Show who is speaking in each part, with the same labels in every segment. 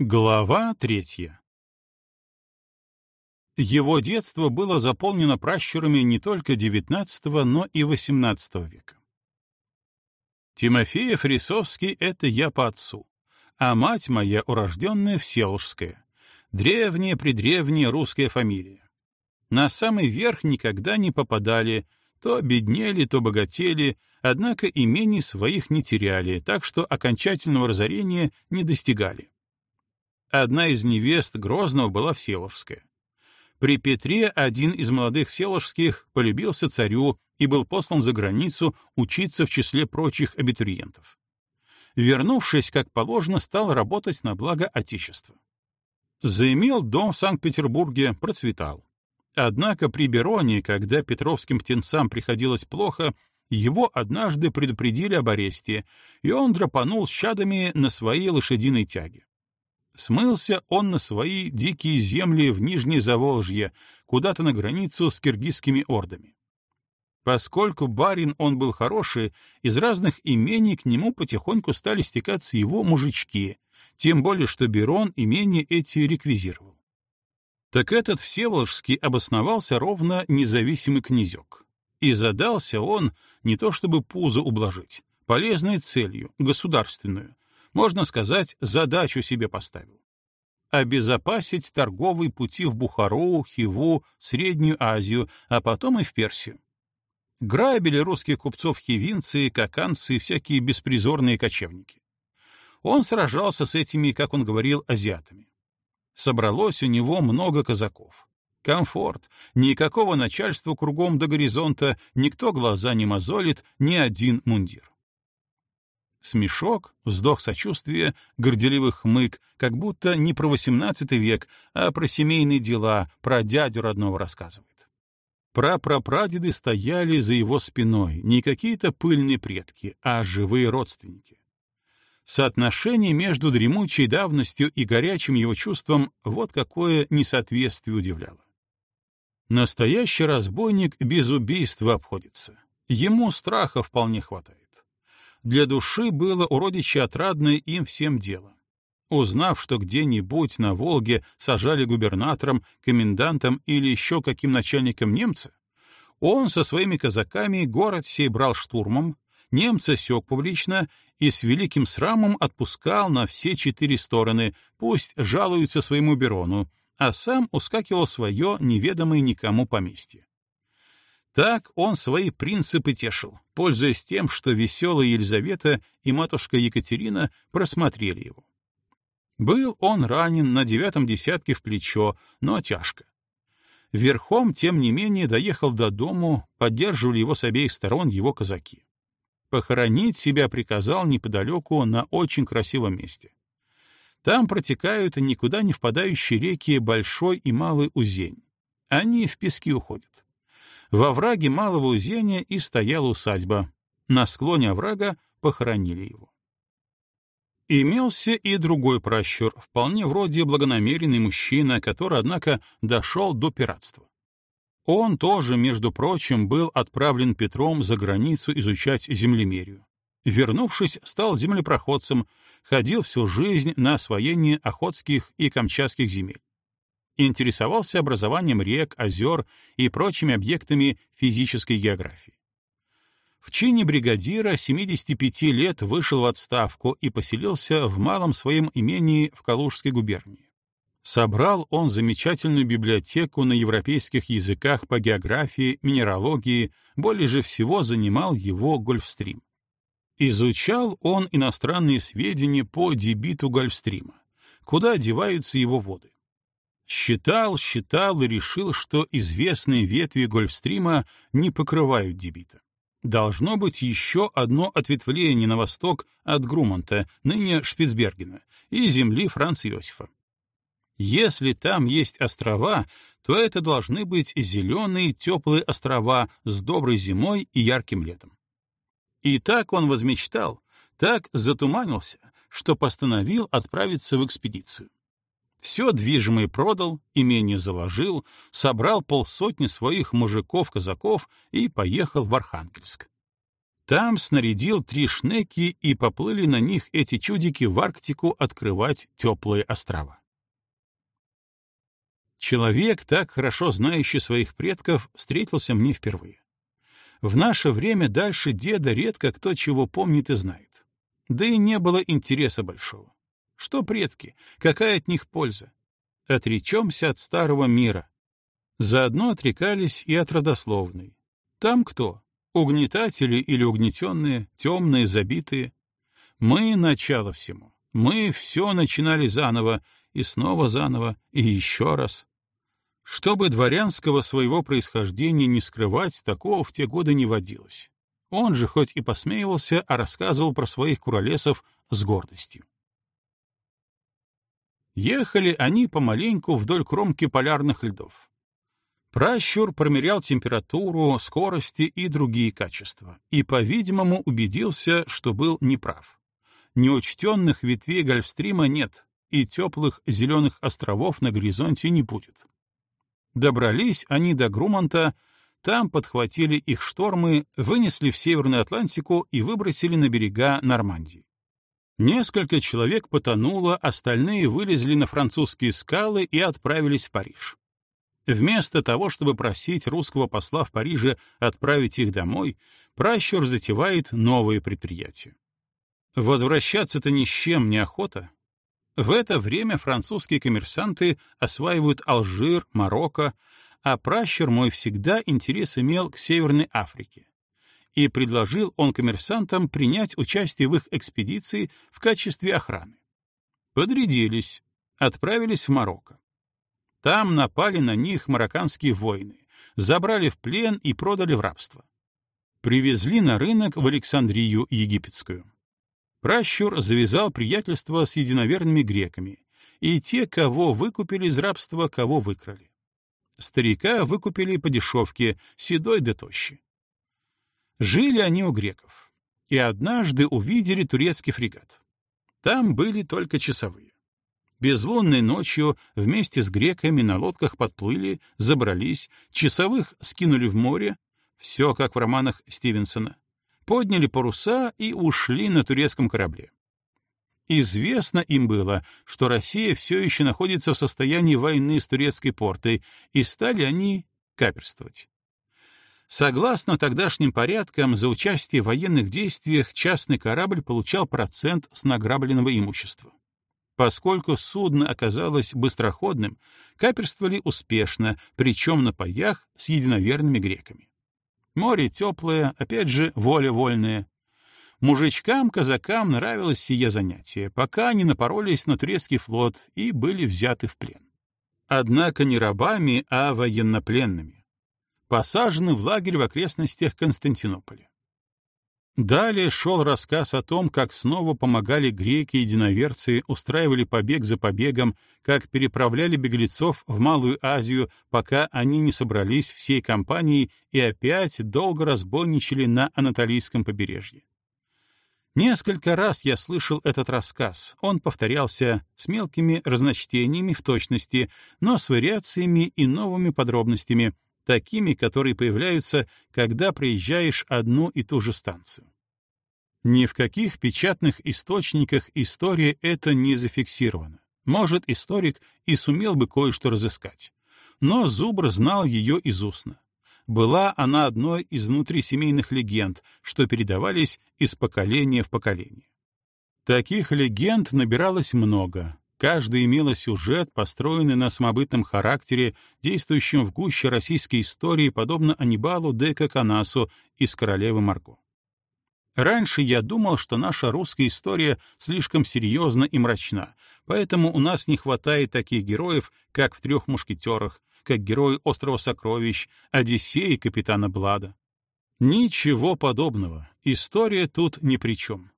Speaker 1: Глава третья Его детство было заполнено пращурами не только XIX, но и XVIII века. Тимофеев Рисовский — это я по отцу, а мать моя урожденная Всеволжская, древняя-предревняя русская фамилия. На самый верх никогда не попадали, то беднели, то богатели, однако имений своих не теряли, так что окончательного разорения не достигали. Одна из невест Грозного была Всеволожская. При Петре один из молодых всеволожских полюбился царю и был послан за границу учиться в числе прочих абитуриентов. Вернувшись, как положено, стал работать на благо Отечества. Заимел дом в Санкт-Петербурге, процветал. Однако при Бероне, когда петровским птенцам приходилось плохо, его однажды предупредили об аресте, и он драпанул с чадами на своей лошадиной тяге. Смылся он на свои дикие земли в Нижнее Заволжье, куда-то на границу с киргизскими ордами. Поскольку барин он был хороший, из разных имений к нему потихоньку стали стекаться его мужички, тем более что Берон имения эти реквизировал. Так этот Всеволожский обосновался ровно независимый князек. И задался он не то чтобы пузо ублажить, полезной целью, государственную, можно сказать, задачу себе поставил. Обезопасить торговые пути в Бухару, Хиву, Среднюю Азию, а потом и в Персию. Грабили русских купцов хивинцы, каканцы и всякие беспризорные кочевники. Он сражался с этими, как он говорил, азиатами. Собралось у него много казаков. Комфорт, никакого начальства кругом до горизонта, никто глаза не мозолит, ни один мундир. Смешок, вздох сочувствия, горделивый хмык, как будто не про XVIII век, а про семейные дела, про дядю родного рассказывает. Прапрапрадеды стояли за его спиной, не какие-то пыльные предки, а живые родственники. Соотношение между дремучей давностью и горячим его чувством вот какое несоответствие удивляло. Настоящий разбойник без убийства обходится. Ему страха вполне хватает для души было у родичей отрадное им всем дело. Узнав, что где-нибудь на Волге сажали губернатором, комендантом или еще каким начальником немца, он со своими казаками город сей брал штурмом, немца сёк публично и с великим срамом отпускал на все четыре стороны, пусть жалуются своему Берону, а сам ускакивал свое неведомое никому поместье. Так он свои принципы тешил, пользуясь тем, что веселая Елизавета и матушка Екатерина просмотрели его. Был он ранен на девятом десятке в плечо, но тяжко. Верхом, тем не менее, доехал до дому, поддерживали его с обеих сторон его казаки. Похоронить себя приказал неподалеку на очень красивом месте. Там протекают никуда не впадающие реки Большой и Малый Узень. Они в пески уходят. Во враге малого узения и стояла усадьба. На склоне оврага похоронили его. Имелся и другой пращур, вполне вроде благонамеренный мужчина, который, однако, дошел до пиратства. Он тоже, между прочим, был отправлен Петром за границу изучать землемерию. Вернувшись, стал землепроходцем, ходил всю жизнь на освоение охотских и камчатских земель интересовался образованием рек, озер и прочими объектами физической географии. В чине бригадира 75 лет вышел в отставку и поселился в малом своем имении в Калужской губернии. Собрал он замечательную библиотеку на европейских языках по географии, минералогии, более же всего занимал его Гольфстрим. Изучал он иностранные сведения по дебиту Гольфстрима, куда деваются его воды. Считал, считал и решил, что известные ветви Гольфстрима не покрывают дебита. Должно быть еще одно ответвление на восток от Грумонта, ныне Шпицбергена, и земли Франца Иосифа. Если там есть острова, то это должны быть зеленые теплые острова с доброй зимой и ярким летом. И так он возмечтал, так затуманился, что постановил отправиться в экспедицию. Все движимое продал, имение заложил, собрал полсотни своих мужиков-казаков и поехал в Архангельск. Там снарядил три шнеки, и поплыли на них эти чудики в Арктику открывать теплые острова. Человек, так хорошо знающий своих предков, встретился мне впервые. В наше время дальше деда редко кто чего помнит и знает. Да и не было интереса большого. Что предки? Какая от них польза? Отречемся от старого мира. Заодно отрекались и от родословной. Там кто? Угнетатели или угнетенные, темные, забитые? Мы — начало всему. Мы все начинали заново, и снова заново, и еще раз. Чтобы дворянского своего происхождения не скрывать, такого в те годы не водилось. Он же хоть и посмеивался, а рассказывал про своих куролесов с гордостью. Ехали они помаленьку вдоль кромки полярных льдов. Пращур промерял температуру, скорости и другие качества, и, по-видимому, убедился, что был неправ. Неучтенных ветвей Гольфстрима нет, и теплых зеленых островов на горизонте не будет. Добрались они до Грумонта, там подхватили их штормы, вынесли в Северную Атлантику и выбросили на берега Нормандии. Несколько человек потонуло, остальные вылезли на французские скалы и отправились в Париж. Вместо того, чтобы просить русского посла в Париже отправить их домой, пращур затевает новые предприятия. Возвращаться-то ни с чем неохота, в это время французские коммерсанты осваивают Алжир, Марокко, а пращур мой всегда интерес имел к Северной Африке. И предложил он коммерсантам принять участие в их экспедиции в качестве охраны. Подрядились, отправились в Марокко. Там напали на них марокканские воины, забрали в плен и продали в рабство. Привезли на рынок в Александрию египетскую. Пращур завязал приятельство с единоверными греками, и те, кого выкупили из рабства, кого выкрали. Старика выкупили по дешевке, седой да тощий. Жили они у греков, и однажды увидели турецкий фрегат. Там были только часовые. Безлунной ночью вместе с греками на лодках подплыли, забрались, часовых скинули в море, все как в романах Стивенсона подняли паруса и ушли на турецком корабле. Известно им было, что Россия все еще находится в состоянии войны с турецкой портой, и стали они каперствовать. Согласно тогдашним порядкам, за участие в военных действиях частный корабль получал процент с награбленного имущества. Поскольку судно оказалось быстроходным, каперствовали успешно, причем на паях с единоверными греками. Море теплое, опять же, воля вольная. Мужичкам, казакам нравилось сие занятие, пока не напоролись на турецкий флот и были взяты в плен. Однако не рабами, а военнопленными. Посажены в лагерь в окрестностях Константинополя. Далее шел рассказ о том, как снова помогали греки-единоверцы, устраивали побег за побегом, как переправляли беглецов в Малую Азию, пока они не собрались всей компанией и опять долго разбойничали на Анатолийском побережье. Несколько раз я слышал этот рассказ. Он повторялся с мелкими разночтениями в точности, но с вариациями и новыми подробностями — такими, которые появляются, когда приезжаешь одну и ту же станцию. Ни в каких печатных источниках история это не зафиксирована. Может, историк и сумел бы кое-что разыскать. Но Зубр знал ее из устно. Была она одной из внутрисемейных легенд, что передавались из поколения в поколение. Таких легенд набиралось много, Каждая имела сюжет, построенный на самобытном характере, действующем в гуще российской истории, подобно Анибалу де Коканасу из «Королевы Марго». Раньше я думал, что наша русская история слишком серьезна и мрачна, поэтому у нас не хватает таких героев, как в «Трех мушкетерах», как герой «Острова сокровищ», «Одиссея» и «Капитана Блада». Ничего подобного, история тут ни при чем.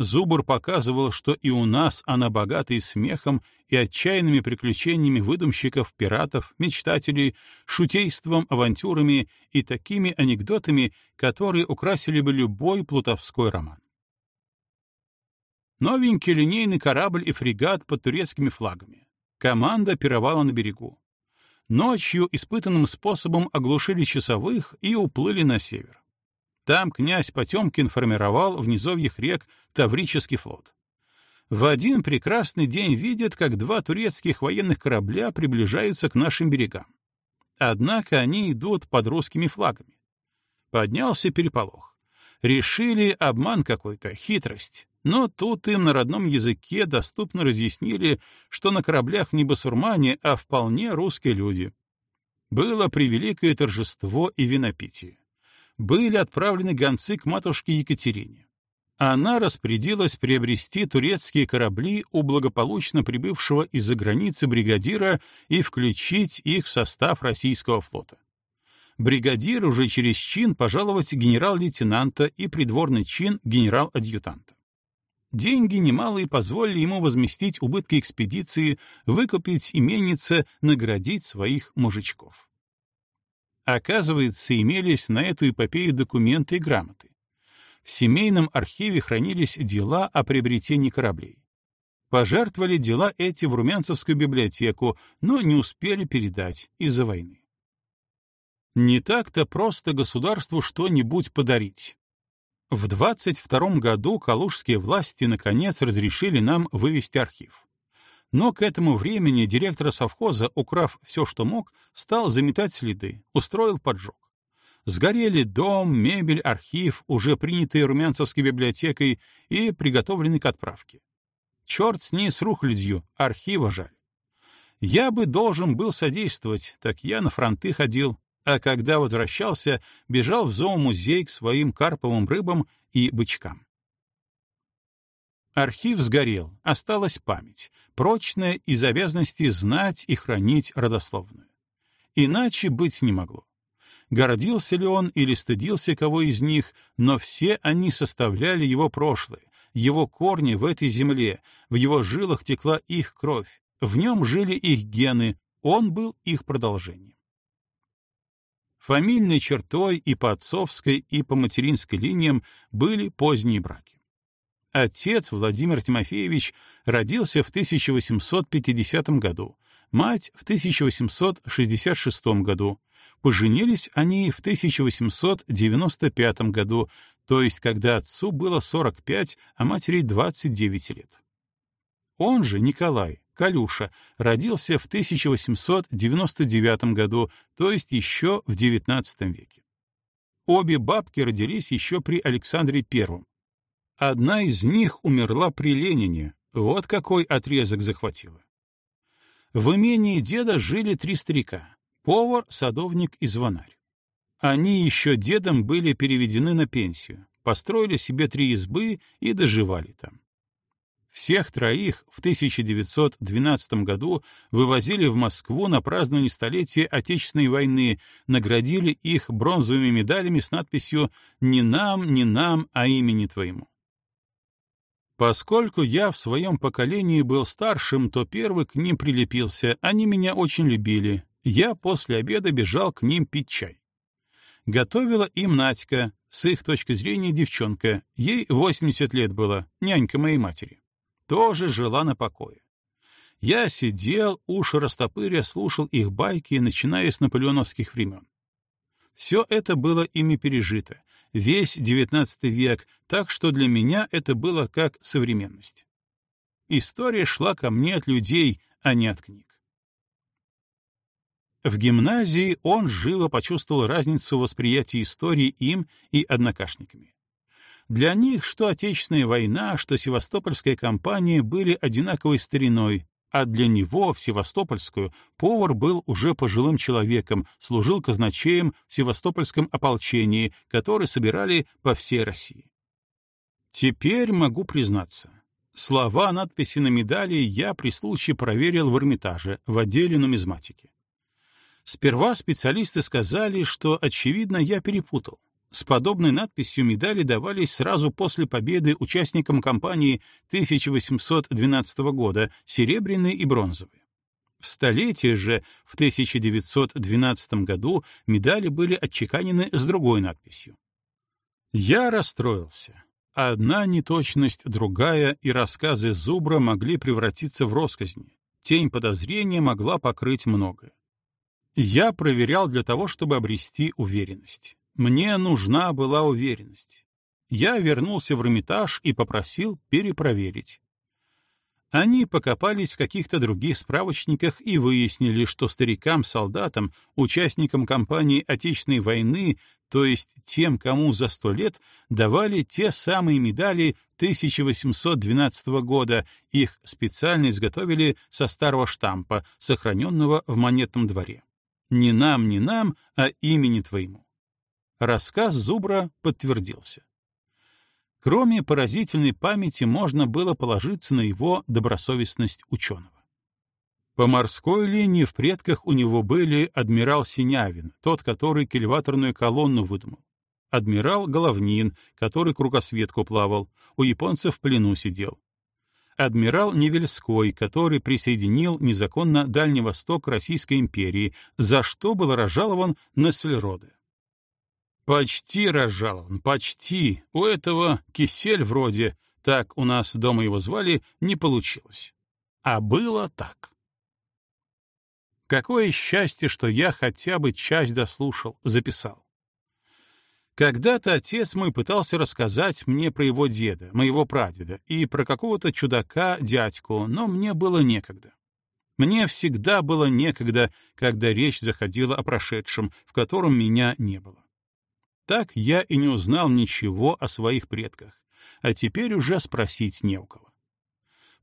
Speaker 1: Зубр показывал, что и у нас она богата и смехом, и отчаянными приключениями выдумщиков, пиратов, мечтателей, шутейством, авантюрами и такими анекдотами, которые украсили бы любой плутовской роман. Новенький линейный корабль и фрегат под турецкими флагами. Команда пировала на берегу. Ночью испытанным способом оглушили часовых и уплыли на север. Там князь Потемкин формировал в низовьях рек Таврический флот. В один прекрасный день видят, как два турецких военных корабля приближаются к нашим берегам. Однако они идут под русскими флагами. Поднялся переполох. Решили обман какой-то, хитрость. Но тут им на родном языке доступно разъяснили, что на кораблях не басурмане, а вполне русские люди. Было превеликое торжество и винопитие. Были отправлены гонцы к матушке Екатерине. Она распорядилась приобрести турецкие корабли у благополучно прибывшего из-за границы бригадира и включить их в состав российского флота. Бригадир уже через чин пожаловать генерал-лейтенанта и придворный чин генерал-адъютанта. Деньги немалые позволили ему возместить убытки экспедиции, выкупить именица, наградить своих мужичков. Оказывается, имелись на эту эпопею документы и грамоты. В семейном архиве хранились дела о приобретении кораблей. Пожертвовали дела эти в Румянцевскую библиотеку, но не успели передать из-за войны. Не так-то просто государству что-нибудь подарить. В 22 году калужские власти наконец разрешили нам вывести архив. Но к этому времени директор совхоза, украв все, что мог, стал заметать следы, устроил поджог. Сгорели дом, мебель, архив, уже принятые Румянцевской библиотекой и приготовленный к отправке. Черт с ней с рухлядью, архива жаль. Я бы должен был содействовать, так я на фронты ходил, а когда возвращался, бежал в зоомузей к своим карповым рыбам и бычкам. Архив сгорел, осталась память, прочная из обязанности знать и хранить родословную. Иначе быть не могло. Гордился ли он или стыдился кого из них, но все они составляли его прошлое, его корни в этой земле, в его жилах текла их кровь, в нем жили их гены, он был их продолжением. Фамильной чертой и по отцовской, и по материнской линиям были поздние браки. Отец Владимир Тимофеевич родился в 1850 году, мать в 1866 году. Поженились они в 1895 году, то есть когда отцу было 45, а матери 29 лет. Он же, Николай, Калюша, родился в 1899 году, то есть еще в XIX веке. Обе бабки родились еще при Александре I. Одна из них умерла при Ленине, вот какой отрезок захватила. В имении деда жили три старика — повар, садовник и звонарь. Они еще дедом были переведены на пенсию, построили себе три избы и доживали там. Всех троих в 1912 году вывозили в Москву на празднование столетия Отечественной войны, наградили их бронзовыми медалями с надписью «Не нам, не нам, а имени твоему». Поскольку я в своем поколении был старшим, то первый к ним прилепился, они меня очень любили. Я после обеда бежал к ним пить чай. Готовила им Надька, с их точки зрения девчонка, ей 80 лет было, нянька моей матери. Тоже жила на покое. Я сидел, уши растопыря, слушал их байки, начиная с наполеоновских времен. Все это было ими пережито, весь XIX век, так что для меня это было как современность. История шла ко мне от людей, а не от книг. В гимназии он живо почувствовал разницу восприятия истории им и однокашниками. Для них что Отечественная война, что Севастопольская кампания были одинаковой стариной, а для него, в Севастопольскую, повар был уже пожилым человеком, служил казначеем в Севастопольском ополчении, который собирали по всей России. Теперь могу признаться. Слова надписи на медали я при случае проверил в Эрмитаже, в отделе нумизматики. Сперва специалисты сказали, что, очевидно, я перепутал. С подобной надписью медали давались сразу после победы участникам кампании 1812 года, серебряные и бронзовые. В столетие же, в 1912 году, медали были отчеканены с другой надписью. Я расстроился. Одна неточность, другая, и рассказы Зубра могли превратиться в росказни. Тень подозрения могла покрыть многое. Я проверял для того, чтобы обрести уверенность. Мне нужна была уверенность. Я вернулся в Эрмитаж и попросил перепроверить. Они покопались в каких-то других справочниках и выяснили, что старикам-солдатам, участникам кампании Отечественной войны, то есть тем, кому за сто лет, давали те самые медали 1812 года, их специально изготовили со старого штампа, сохраненного в монетном дворе. Не нам, не нам, а имени твоему. Рассказ Зубра подтвердился. Кроме поразительной памяти, можно было положиться на его добросовестность ученого. По морской линии в предках у него были адмирал Синявин, тот, который кильваторную колонну выдумал, адмирал Головнин, который кругосветку плавал, у японцев в плену сидел, адмирал Невельской, который присоединил незаконно Дальний Восток Российской империи, за что был разжалован на Сельроде. Почти разжалован, почти. У этого кисель вроде, так у нас дома его звали, не получилось. А было так. Какое счастье, что я хотя бы часть дослушал, записал. Когда-то отец мой пытался рассказать мне про его деда, моего прадеда, и про какого-то чудака-дядьку, но мне было некогда. Мне всегда было некогда, когда речь заходила о прошедшем, в котором меня не было. Так я и не узнал ничего о своих предках, а теперь уже спросить не у кого.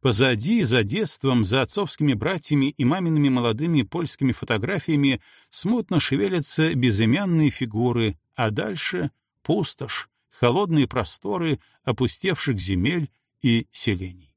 Speaker 1: Позади, за детством, за отцовскими братьями и мамиными молодыми польскими фотографиями смутно шевелятся безымянные фигуры, а дальше — пустошь, холодные просторы опустевших земель и селений.